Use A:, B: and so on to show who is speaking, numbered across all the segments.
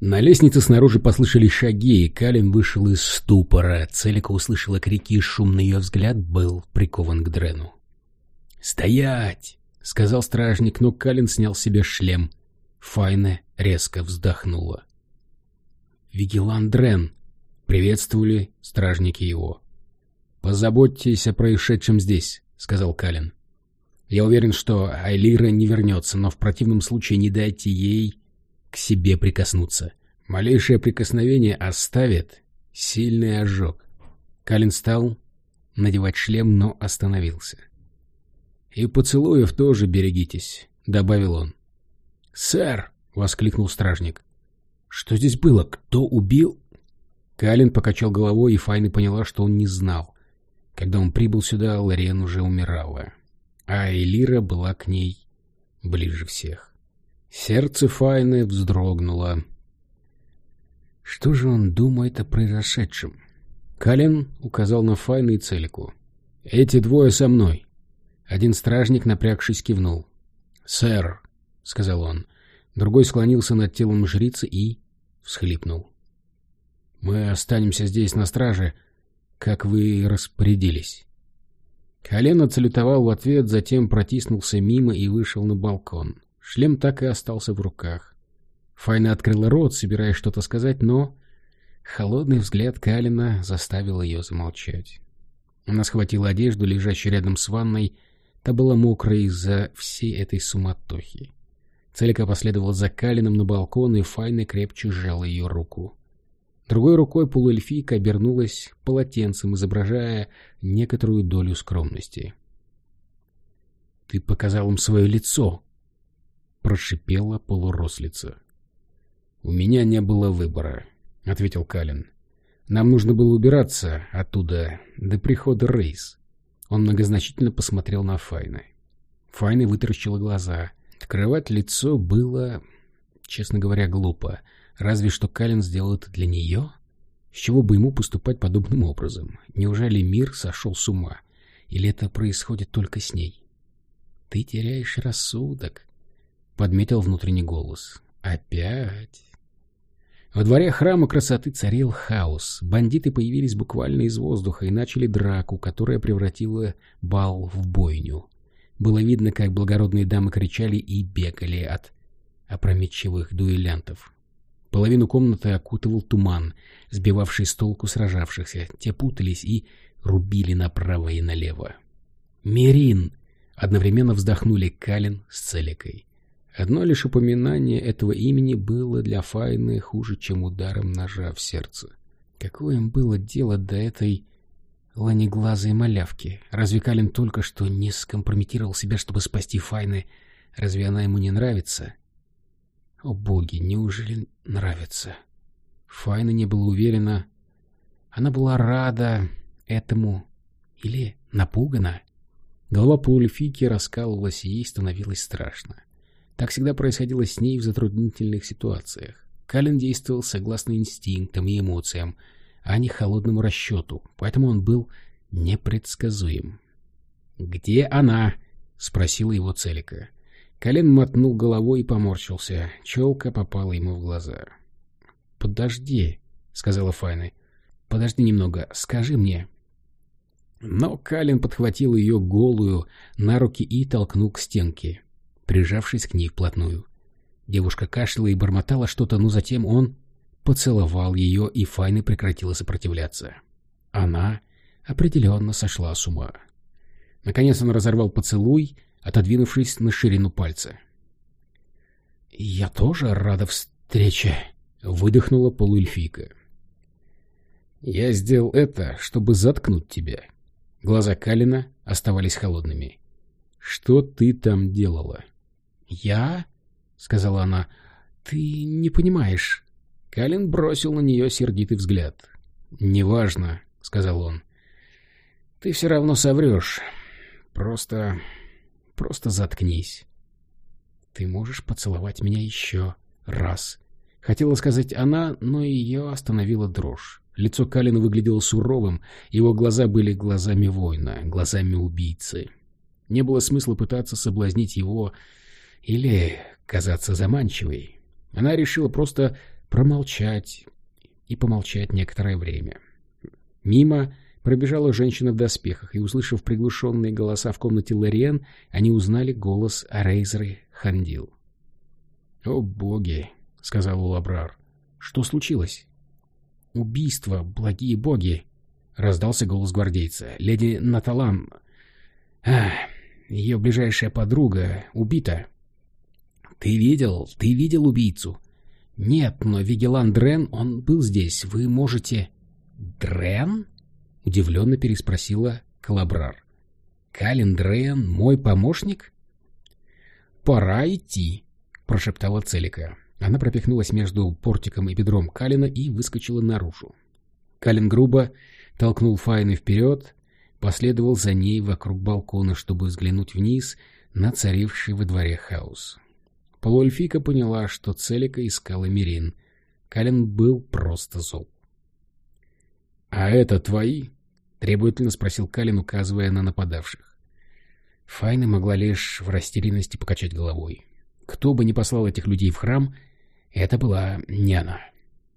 A: На лестнице снаружи послышались шаги, и Калин вышел из ступора. Целика услышала крики, и шумный ее взгляд был прикован к Дрену. «Стоять!» — сказал стражник, но Калин снял себе шлем. Файна резко вздохнула. «Вигелан Дрен!» — приветствовали стражники его. «Позаботьтесь о происшедшем здесь», — сказал Калин. «Я уверен, что Айлира не вернется, но в противном случае не дайте ей к себе прикоснуться. Малейшее прикосновение оставит сильный ожог». Калин стал надевать шлем, но остановился. «И поцелуев тоже берегитесь», — добавил он. «Сэр!» — воскликнул стражник. «Что здесь было? Кто убил?» Калин покачал головой, и Файна поняла, что он не знал. Когда он прибыл сюда, Лориен уже умирала, а Элира была к ней ближе всех. Сердце Файны вздрогнуло. Что же он думает о произошедшем? Калин указал на Файну и Целику. «Эти двое со мной. Один стражник, напрягшись, кивнул. «Сэр», — сказал он. Другой склонился над телом жрицы и всхлипнул. «Мы останемся здесь на страже, как вы распорядились». Колен отсалютовал в ответ, затем протиснулся мимо и вышел на балкон. Шлем так и остался в руках. Файна открыла рот, собираясь что-то сказать, но холодный взгляд Калина заставил ее замолчать. Она схватила одежду, лежащую рядом с ванной, Та была мокрая из-за всей этой суматохи. Целика последовала за Калином на балкон, и Файна крепче сжала ее руку. Другой рукой полуэльфийка обернулась полотенцем, изображая некоторую долю скромности. — Ты показал им свое лицо! — прошипела полурослица. — У меня не было выбора, — ответил Калин. — Нам нужно было убираться оттуда до прихода Рейс. Он многозначительно посмотрел на Файны. Файна вытаращила глаза. Открывать лицо было, честно говоря, глупо. Разве что Калин сделал это для нее? С чего бы ему поступать подобным образом? Неужели мир сошел с ума? Или это происходит только с ней? «Ты теряешь рассудок», — подметил внутренний голос. «Опять?» Во дворе храма красоты царил хаос. Бандиты появились буквально из воздуха и начали драку, которая превратила бал в бойню. Было видно, как благородные дамы кричали и бегали от опрометчивых дуэлянтов. Половину комнаты окутывал туман, сбивавший с толку сражавшихся. Те путались и рубили направо и налево. «Мерин!» — одновременно вздохнули Калин с Целикой. Одно лишь упоминание этого имени было для Файны хуже, чем ударом ножа в сердце. Какое им было дело до этой ланеглазой малявки? Разве Калин только что не скомпрометировал себя, чтобы спасти Файны? Разве она ему не нравится? О боги, неужели нравится? Файна не была уверена. Она была рада этому или напугана. Голова полуэльфийки раскалывалась, и ей становилось страшно. Так всегда происходило с ней в затруднительных ситуациях. Калин действовал согласно инстинктам и эмоциям, а не холодному расчету, поэтому он был непредсказуем. «Где она?» — спросила его Целика. Калин мотнул головой и поморщился. Челка попала ему в глаза. «Подожди», — сказала Файна. «Подожди немного, скажи мне». Но Калин подхватил ее голую на руки и толкнул к стенке прижавшись к ней вплотную. Девушка кашляла и бормотала что-то, но затем он поцеловал ее, и Файна прекратила сопротивляться. Она определенно сошла с ума. Наконец он разорвал поцелуй, отодвинувшись на ширину пальца. «Я тоже рада встрече», — выдохнула полуэльфийка. «Я сделал это, чтобы заткнуть тебя». Глаза Калина оставались холодными. «Что ты там делала?» «Я?» — сказала она. «Ты не понимаешь». Калин бросил на нее сердитый взгляд. «Неважно», — сказал он. «Ты все равно соврешь. Просто... просто заткнись». «Ты можешь поцеловать меня еще раз». Хотела сказать она, но ее остановила дрожь. Лицо Калина выглядело суровым, его глаза были глазами воина, глазами убийцы. Не было смысла пытаться соблазнить его или казаться заманчивой. Она решила просто промолчать и помолчать некоторое время. Мимо пробежала женщина в доспехах, и, услышав приглушенные голоса в комнате Лориен, они узнали голос Рейзеры Хандил. «О, боги!» — сказал Улабрар. «Что случилось?» «Убийство, благие боги!» — раздался голос гвардейца. «Леди Наталан... А, ее ближайшая подруга убита». «Ты видел? Ты видел убийцу?» «Нет, но Вигелан Дрен, он был здесь. Вы можете...» «Дрен?» — удивленно переспросила Калабрар. «Калин Дрен мой помощник?» «Пора идти», — прошептала Целика. Она пропихнулась между портиком и бедром Калина и выскочила наружу. Калин грубо толкнул Файны вперед, последовал за ней вокруг балкона, чтобы взглянуть вниз на царивший во дворе хаос. Полуэльфика поняла, что Целика искала Мирин. Калин был просто зол. — А это твои? — требовательно спросил Калин, указывая на нападавших. Файна могла лишь в растерянности покачать головой. Кто бы ни послал этих людей в храм, это была не она.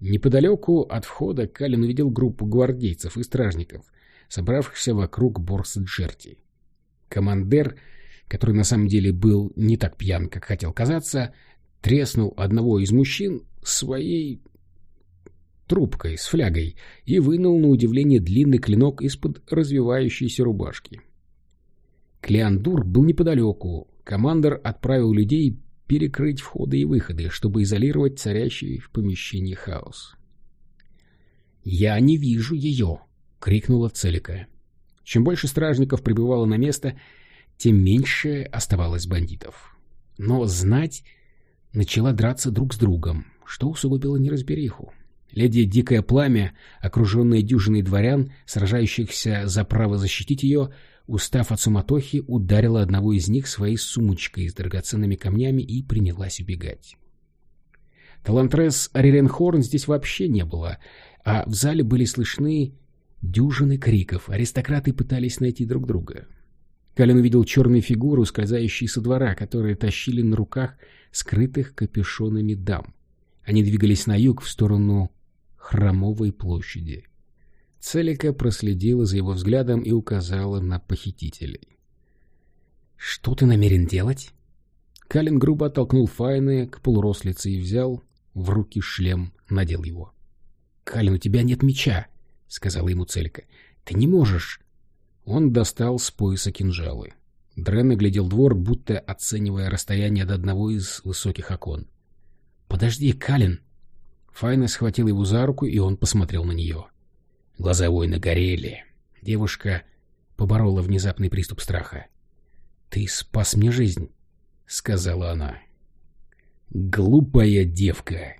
A: Неподалеку от входа Калин увидел группу гвардейцев и стражников, собравшихся вокруг борса Джерти. Командир, который на самом деле был не так пьян, как хотел казаться, треснул одного из мужчин своей трубкой с флягой и вынул на удивление длинный клинок из-под развивающейся рубашки. Клеандур был неподалеку. Командор отправил людей перекрыть входы и выходы, чтобы изолировать царящий в помещении хаос. «Я не вижу ее!» — крикнула Целика. Чем больше стражников прибывало на место, тем меньше оставалось бандитов. Но знать начала драться друг с другом, что усугубило неразбериху. Леди Дикое Пламя, окруженная дюжиной дворян, сражающихся за право защитить ее, устав от суматохи, ударила одного из них своей сумочкой с драгоценными камнями и принялась убегать. Талантрес Ариренхорн здесь вообще не было, а в зале были слышны дюжины криков, аристократы пытались найти друг друга. Калин увидел черные фигуры, ускользающие со двора, которые тащили на руках скрытых капюшонами дам. Они двигались на юг в сторону Хромовой площади. Целика проследила за его взглядом и указала на похитителей. «Что ты намерен делать?» Калин грубо оттолкнул Файны к полурослице и взял в руки шлем, надел его. «Калин, у тебя нет меча», — сказала ему Целика. «Ты не можешь». Он достал с пояса кинжалы. Дрен оглядел двор, будто оценивая расстояние до одного из высоких окон. «Подожди, Калин!» Файна схватил его за руку, и он посмотрел на нее. Глаза воина горели. Девушка поборола внезапный приступ страха. «Ты спас мне жизнь», — сказала она. «Глупая девка!»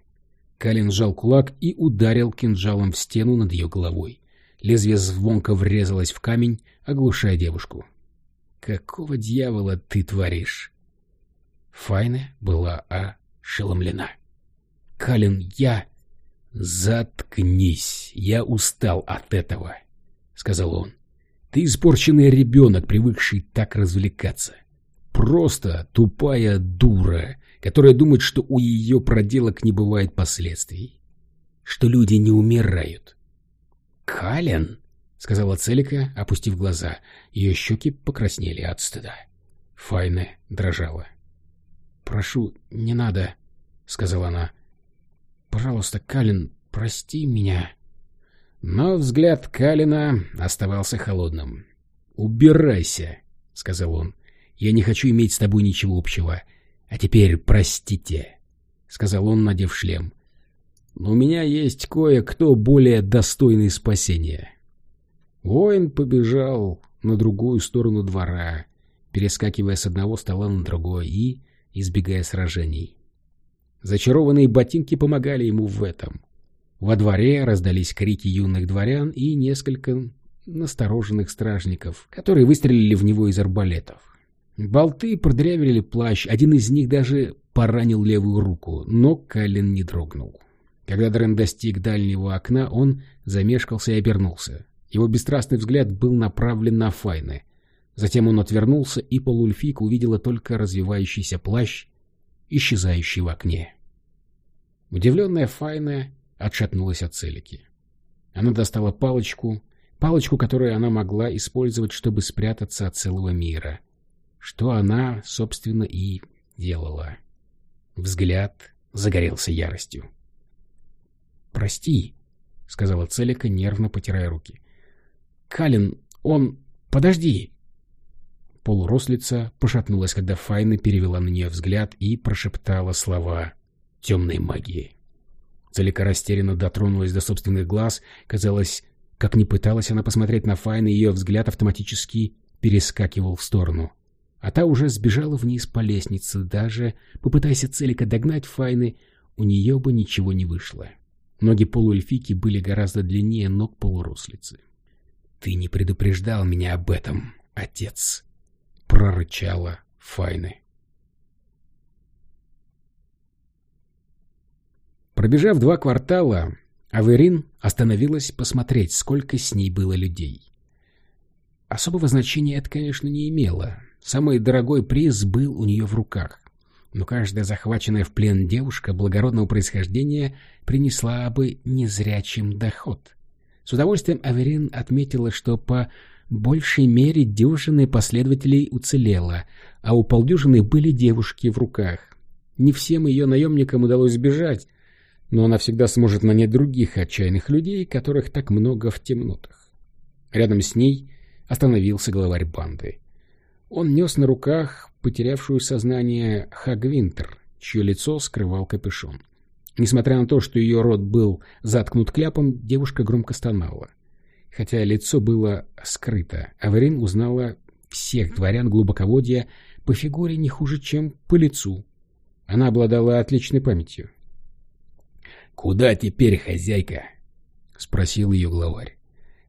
A: Калин сжал кулак и ударил кинжалом в стену над ее головой. Лезвие звонко врезалось в камень, оглушая девушку. «Какого дьявола ты творишь?» Файна была ошеломлена. «Калин, я...» «Заткнись, я устал от этого», — сказал он. «Ты испорченный ребенок, привыкший так развлекаться. Просто тупая дура, которая думает, что у ее проделок не бывает последствий, что люди не умирают». «Кален?» — сказала Целика, опустив глаза. Ее щеки покраснели от стыда. Файна дрожала. «Прошу, не надо», — сказала она. Пожалуйста, Калин, прости меня. Но взгляд Калина оставался холодным. «Убирайся», — сказал он. «Я не хочу иметь с тобой ничего общего. А теперь простите», — сказал он, надев шлем. «Но у меня есть кое-кто более достойный спасения». Воин побежал на другую сторону двора, перескакивая с одного стола на другой и избегая сражений. Зачарованные ботинки помогали ему в этом. Во дворе раздались крики юных дворян и несколько настороженных стражников, которые выстрелили в него из арбалетов. Болты продырявили плащ, один из них даже поранил левую руку, но Каллен не дрогнул. Когда Дрен достиг дальнего окна, он замешкался и обернулся. Его бесстрастный взгляд был направлен на Файны. Затем он отвернулся, и полульфика увидела только развивающийся плащ исчезающий в окне. Удивленная Файна отшатнулась от целики. Она достала палочку, палочку, которую она могла использовать, чтобы спрятаться от целого мира. Что она, собственно, и делала. Взгляд загорелся яростью. «Прости», — сказала Целика, нервно потирая руки. «Калин, он... Подожди!» Полурослица пошатнулась, когда Файна перевела на нее взгляд и прошептала слова темной магии. Целика растерянно дотронулась до собственных глаз. Казалось, как ни пыталась она посмотреть на Файна, ее взгляд автоматически перескакивал в сторону. А та уже сбежала вниз по лестнице. Даже попытаясь Целика догнать Файны, у нее бы ничего не вышло. Ноги полуэльфики были гораздо длиннее ног полурослицы. «Ты не предупреждал меня об этом, отец!» — прорычала Файны. Пробежав два квартала, Аверин остановилась посмотреть, сколько с ней было людей. Особого значения это, конечно, не имело. Самый дорогой приз был у нее в руках. Но каждая захваченная в плен девушка благородного происхождения принесла бы незрячим доход. С удовольствием Аверин отметила, что по большей мере дюжины последователей уцелело, а у полдюжины были девушки в руках. Не всем ее наемникам удалось сбежать, но она всегда сможет нанять других отчаянных людей, которых так много в темнотах. Рядом с ней остановился главарь банды. Он нес на руках потерявшую сознание Хагвинтер, чье лицо скрывал капюшон. Несмотря на то, что ее рот был заткнут кляпом, девушка громко стонала. Хотя лицо было скрыто, Аверин узнала всех дворян глубоководья по фигуре не хуже, чем по лицу. Она обладала отличной памятью. «Куда теперь, хозяйка?» — спросил ее главарь.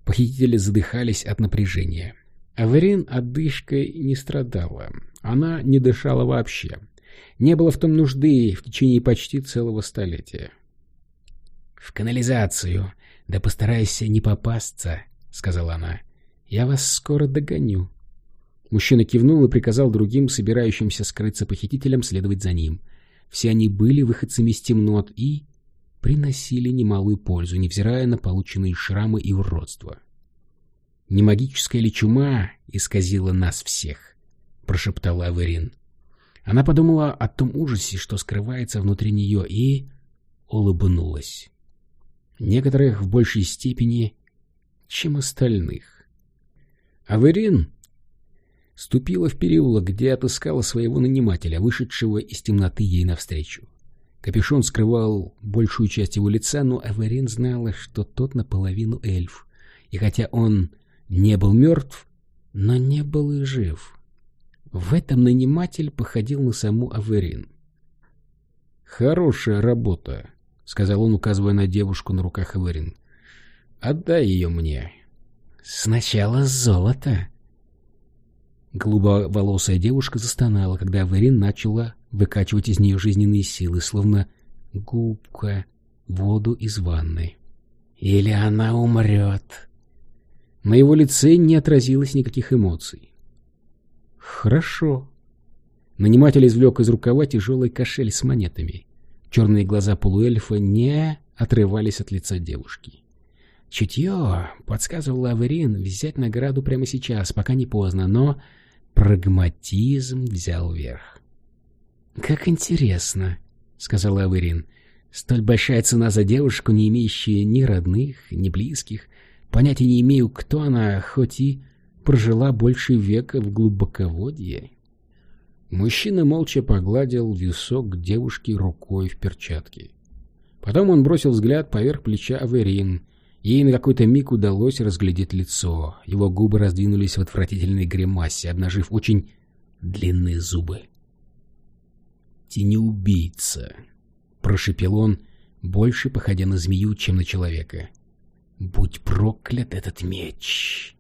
A: Похитители задыхались от напряжения. Аверин отдышкой не страдала. Она не дышала вообще. Не было в том нужды в течение почти целого столетия. «В канализацию. Да постарайся не попасться», — сказала она. «Я вас скоро догоню». Мужчина кивнул и приказал другим, собирающимся скрыться похитителям, следовать за ним. Все они были выходцами из темнот и приносили немалую пользу, невзирая на полученные шрамы и уродства. «Не магическая ли чума исказила нас всех?» — прошептала Аверин. Она подумала о том ужасе, что скрывается внутри нее, и улыбнулась. Некоторых в большей степени, чем остальных. Аверин ступила в переулок, где отыскала своего нанимателя, вышедшего из темноты ей навстречу. Капюшон скрывал большую часть его лица, но Эверин знала, что тот наполовину эльф. И хотя он не был мертв, но не был и жив. В этом наниматель походил на саму Аверин. «Хорошая работа», — сказал он, указывая на девушку на руках Аверин. «Отдай ее мне». «Сначала золото». Голубоволосая девушка застонала, когда Аверин начала выкачивать из нее жизненные силы, словно губка воду из ванны. Или она умрет. На его лице не отразилось никаких эмоций. Хорошо. Наниматель извлек из рукава тяжелый кошель с монетами. Черные глаза полуэльфа не отрывались от лица девушки. Чутье подсказывало Аверин взять награду прямо сейчас, пока не поздно, но прагматизм взял верх. «Как интересно», — сказала Аверин. «Столь большая цена за девушку, не имеющую ни родных, ни близких. Понятия не имею, кто она, хоть и прожила больше века в глубоководье». Мужчина молча погладил висок девушки рукой в перчатке. Потом он бросил взгляд поверх плеча Аверин. Ей на какой-то миг удалось разглядеть лицо. Его губы раздвинулись в отвратительной гримасе, обнажив очень длинные зубы тенеубийца», — прошепел он, больше походя на змею, чем на человека. «Будь проклят этот меч!»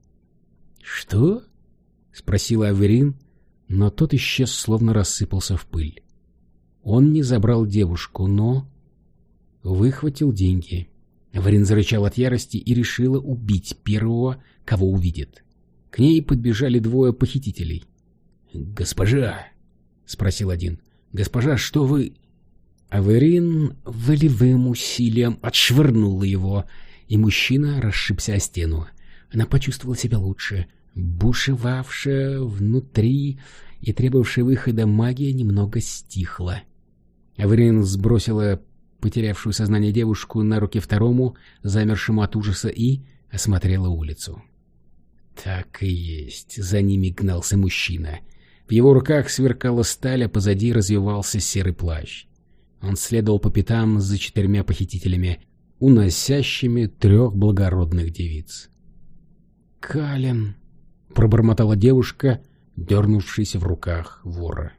A: «Что?» — спросила Аверин, но тот исчез, словно рассыпался в пыль. Он не забрал девушку, но выхватил деньги. Аверин зарычал от ярости и решила убить первого, кого увидит. К ней подбежали двое похитителей. «Госпожа!» — спросил один. «Госпожа, что вы...» Аверин волевым усилием отшвырнула его, и мужчина расшибся о стену. Она почувствовала себя лучше. Бушевавшая внутри и требовавшая выхода магия немного стихла. Аверин сбросила потерявшую сознание девушку на руки второму, замершему от ужаса, и осмотрела улицу. Так и есть, за ними гнался мужчина. В его руках сверкала сталь, а позади развивался серый плащ. Он следовал по пятам за четырьмя похитителями, уносящими трех благородных девиц. «Кален!» — пробормотала девушка, дернувшись в руках вора.